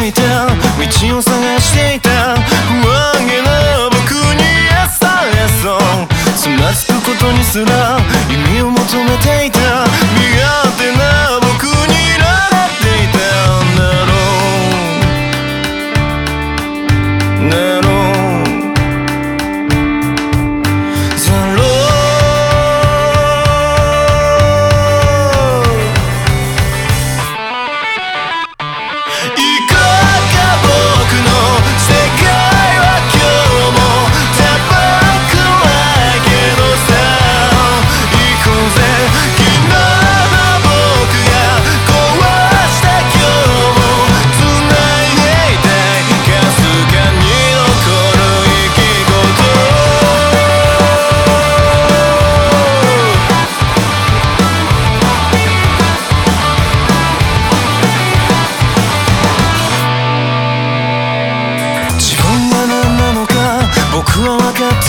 ていた。道を探していた。不安げな僕に優れそう。つまずくことにすら夢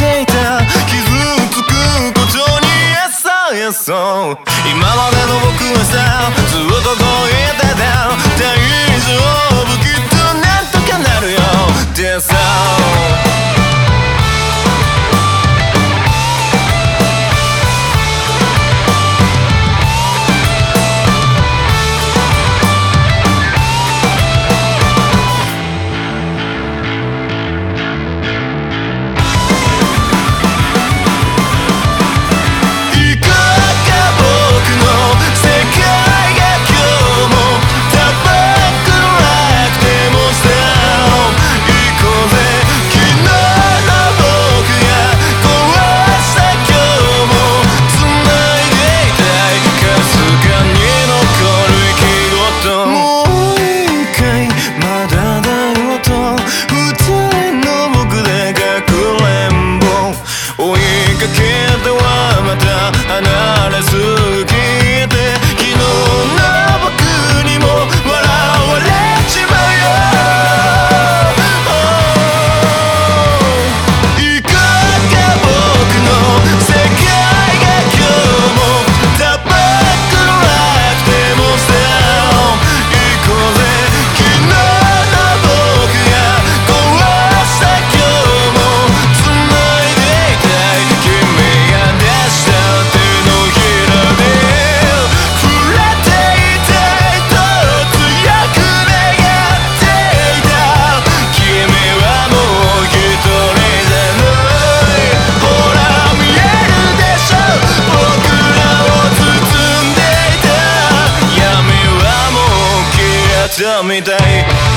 していた。傷つくことにやさやそう今までの僕はさずっとこう言ってた大丈夫。tell me they